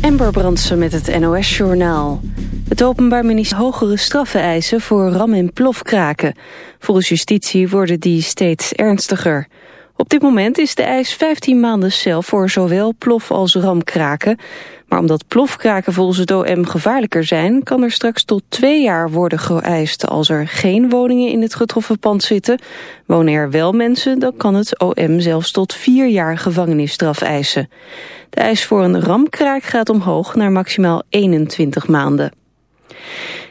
Amber Brandsen met het NOS-journaal. Het Openbaar Ministerie hogere straffen eisen voor ram- en plofkraken. Volgens justitie worden die steeds ernstiger. Op dit moment is de eis 15 maanden cel voor zowel plof- als ramkraken. Maar omdat plofkraken volgens het OM gevaarlijker zijn... kan er straks tot twee jaar worden geëist als er geen woningen in het getroffen pand zitten. Wonen er wel mensen, dan kan het OM zelfs tot vier jaar gevangenisstraf eisen. De eis voor een ramkraak gaat omhoog naar maximaal 21 maanden.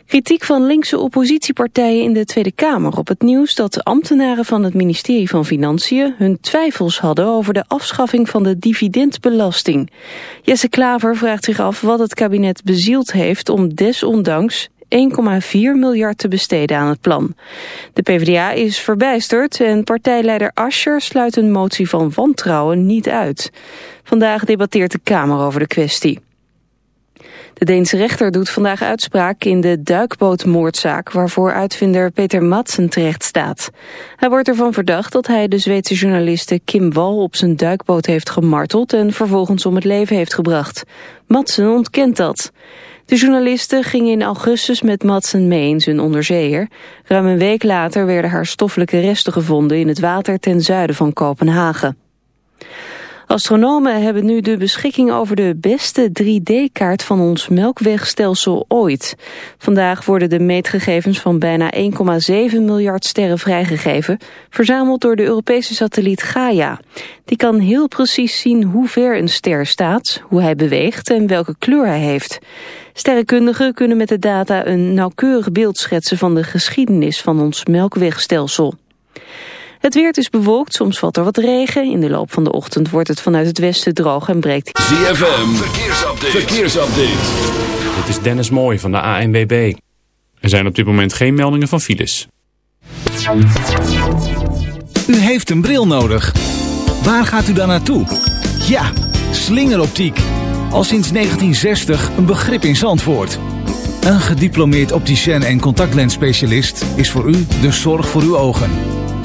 Kritiek van linkse oppositiepartijen in de Tweede Kamer op het nieuws dat ambtenaren van het ministerie van Financiën hun twijfels hadden over de afschaffing van de dividendbelasting. Jesse Klaver vraagt zich af wat het kabinet bezield heeft om desondanks 1,4 miljard te besteden aan het plan. De PvdA is verbijsterd en partijleider Ascher sluit een motie van wantrouwen niet uit. Vandaag debatteert de Kamer over de kwestie. De Deense rechter doet vandaag uitspraak in de duikbootmoordzaak... waarvoor uitvinder Peter Madsen terecht staat. Hij wordt ervan verdacht dat hij de Zweedse journaliste Kim Wall... op zijn duikboot heeft gemarteld en vervolgens om het leven heeft gebracht. Madsen ontkent dat. De journaliste ging in augustus met Madsen mee in zijn onderzeeër. Ruim een week later werden haar stoffelijke resten gevonden... in het water ten zuiden van Kopenhagen. Astronomen hebben nu de beschikking over de beste 3D-kaart van ons melkwegstelsel ooit. Vandaag worden de meetgegevens van bijna 1,7 miljard sterren vrijgegeven, verzameld door de Europese satelliet Gaia. Die kan heel precies zien hoe ver een ster staat, hoe hij beweegt en welke kleur hij heeft. Sterrenkundigen kunnen met de data een nauwkeurig beeld schetsen van de geschiedenis van ons melkwegstelsel. Het weer is bewolkt, soms valt er wat regen. In de loop van de ochtend wordt het vanuit het westen droog en breekt... ZFM, verkeersupdate. verkeersupdate. Dit is Dennis Mooij van de ANWB. Er zijn op dit moment geen meldingen van files. U heeft een bril nodig. Waar gaat u dan naartoe? Ja, slingeroptiek. Al sinds 1960 een begrip in Zandvoort. Een gediplomeerd opticien en contactlensspecialist is voor u de zorg voor uw ogen.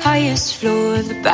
Highest floor of the Bowery,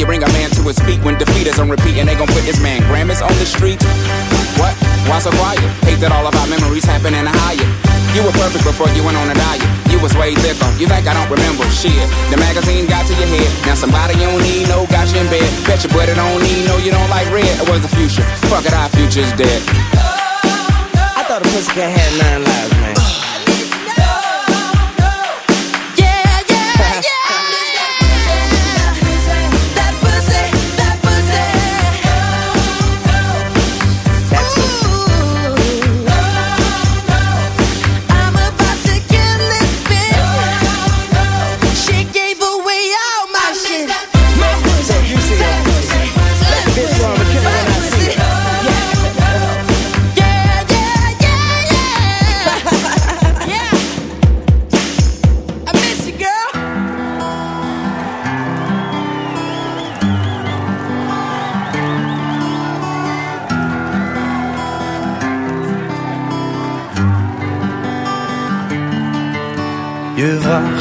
you bring a man to his feet when defeat is on repeat and they gon' put this man Grammys on the street? What? Why so quiet? Hate that all of our memories happen in a Hyatt. You were perfect before you went on a diet. You was way thicker. You think I don't remember shit? The magazine got to your head. Now somebody you don't need no got you in bed. Bet your buddy don't need no you don't like red. It was the future. Fuck it, our future's dead. I thought a pussycat had nine lives, man.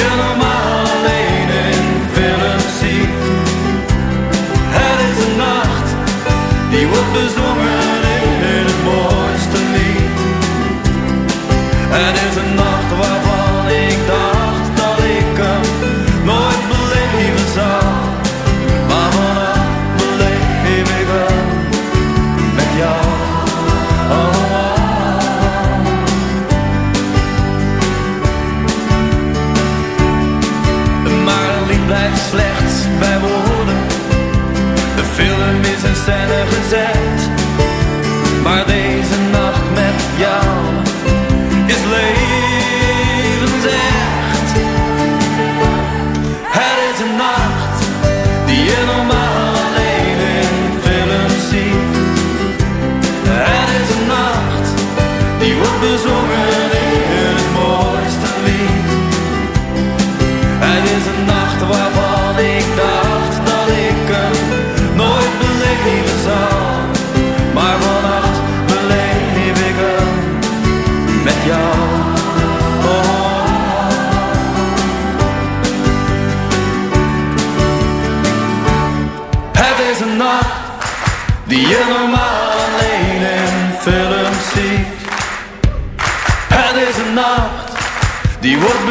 die je bezongen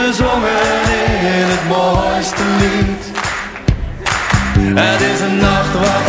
bezongen in het mooiste lied. Het is een nacht waarvan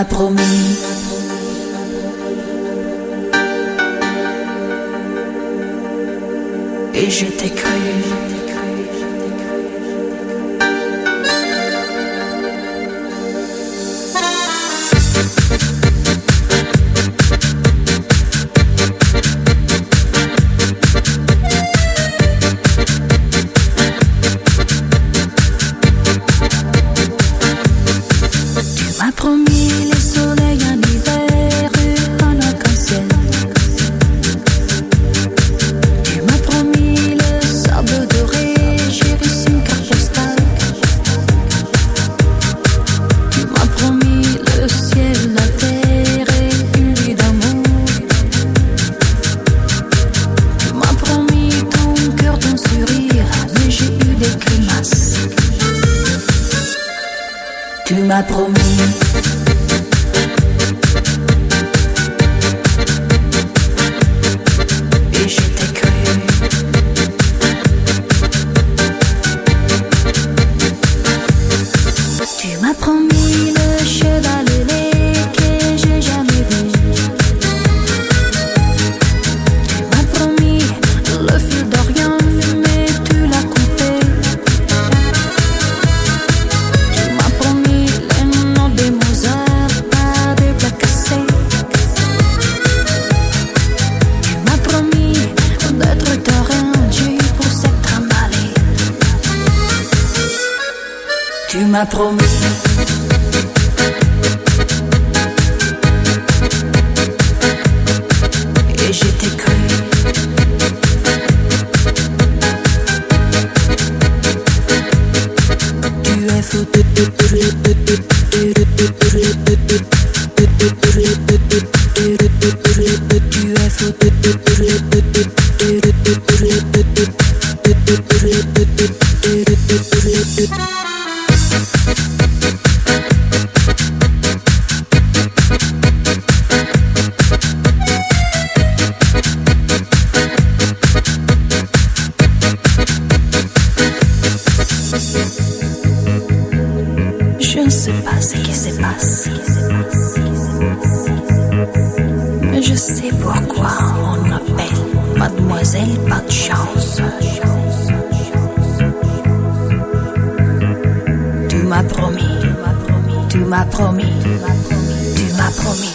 Tu m'as promis Tu m'as promis. M'as promis. M'as promis, tu m'as promis,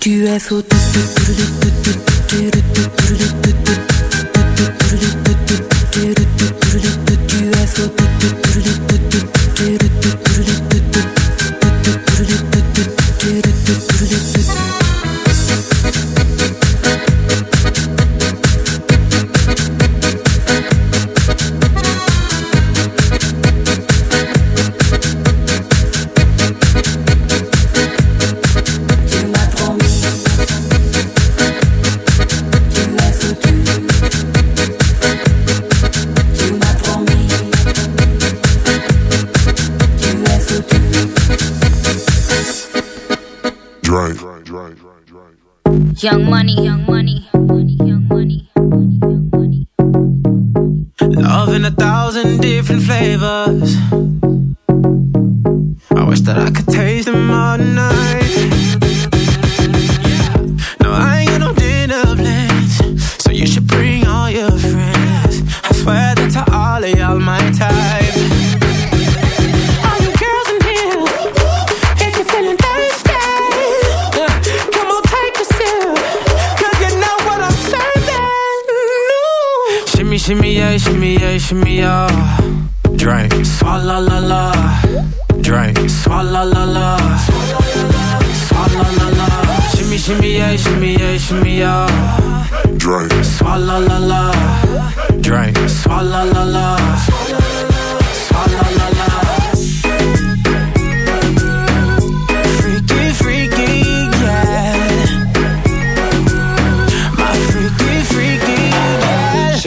tu es fou. Tu es fou. Young money, young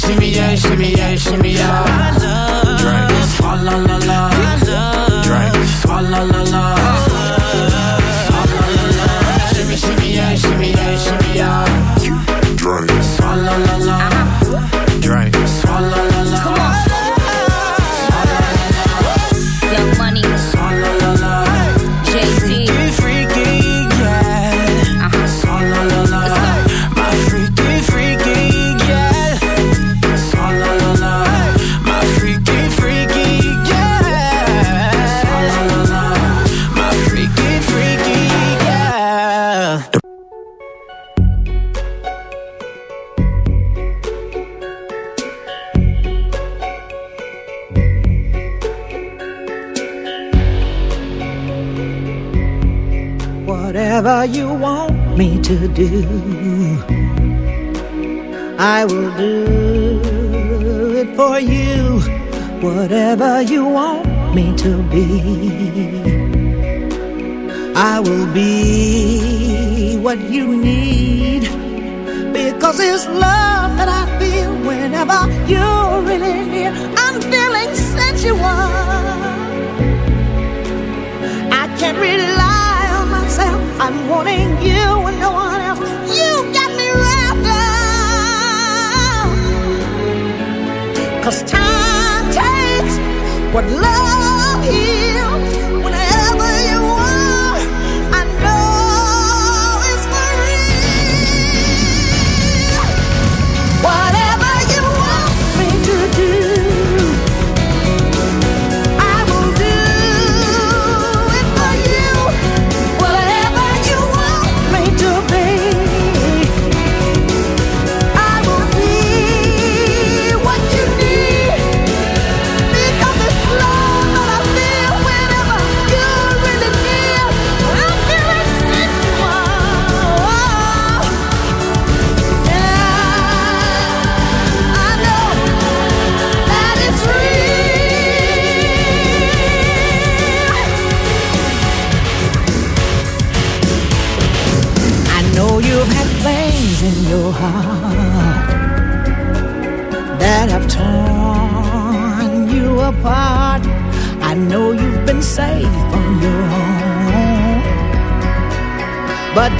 Shimmy, shimmy, yeah, shimmy, yeah, shimmy, yeah. Drink, swalla la la. Drink, Cause it's love.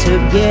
to get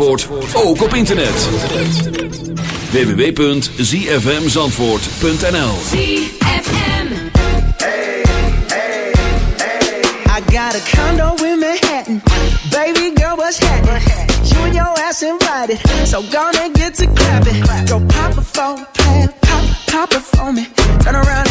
Ook op internet. www.zfmzandvoort.nl I got a condo in Manhattan. Baby girl, what's happening? You and your ass invited. So gonna get to clapping. Go pop a phone, pop, pop a Turn around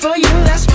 For you, that's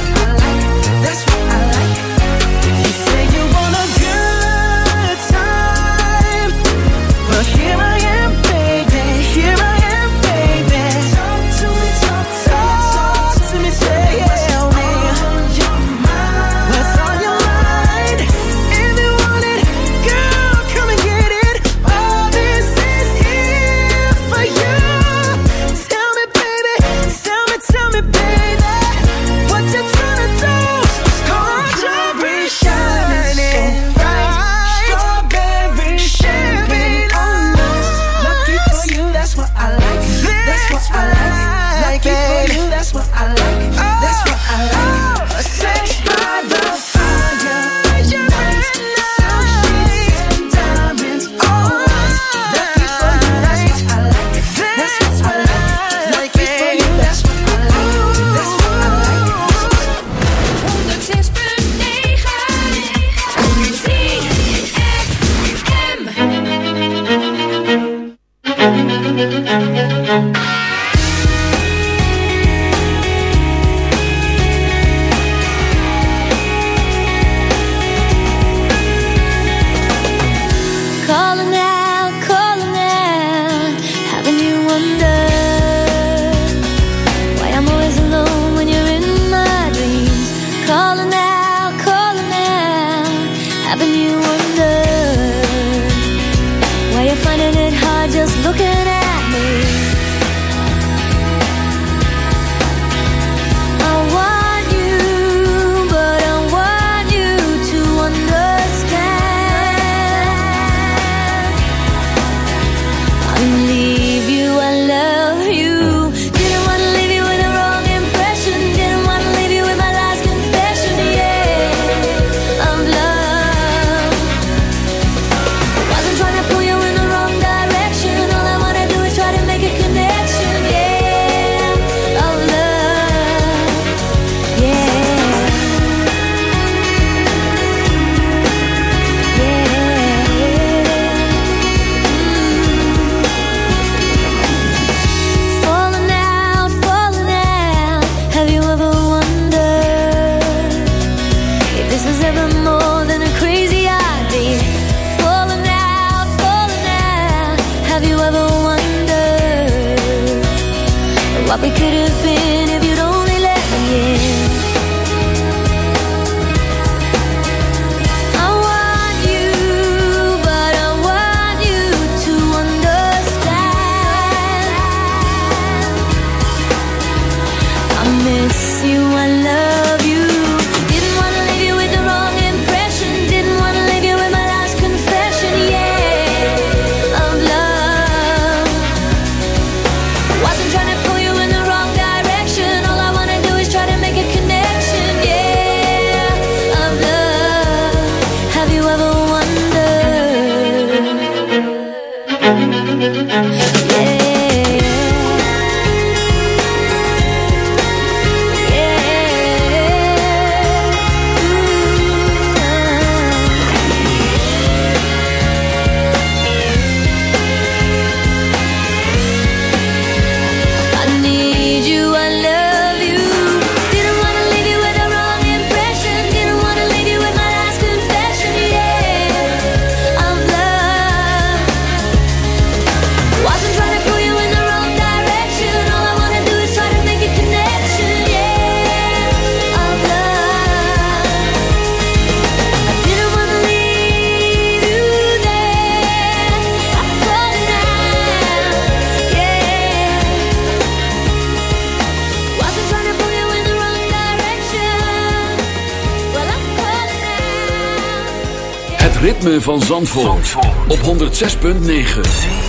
ritme van Zandvoort, op 106.9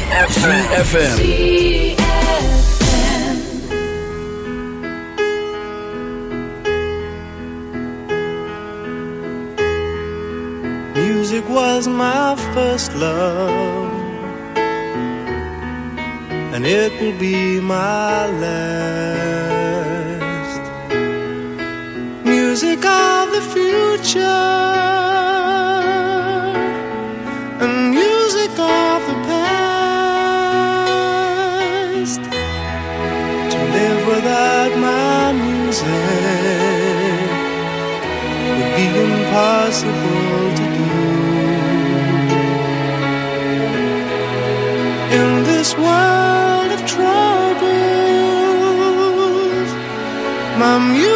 CFFM Music was my first love, and it will be my last. Music of the future, impossible to do. In this world of troubles, my music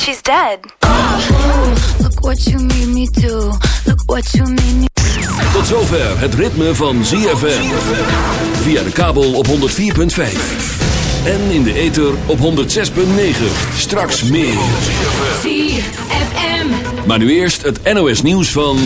she's dead. look what you made me do. Look what you made me Tot zover het ritme van ZFM. Via de kabel op 104.5. En in de ether op 106.9. Straks meer. ZFM. Maar nu eerst het NOS nieuws van...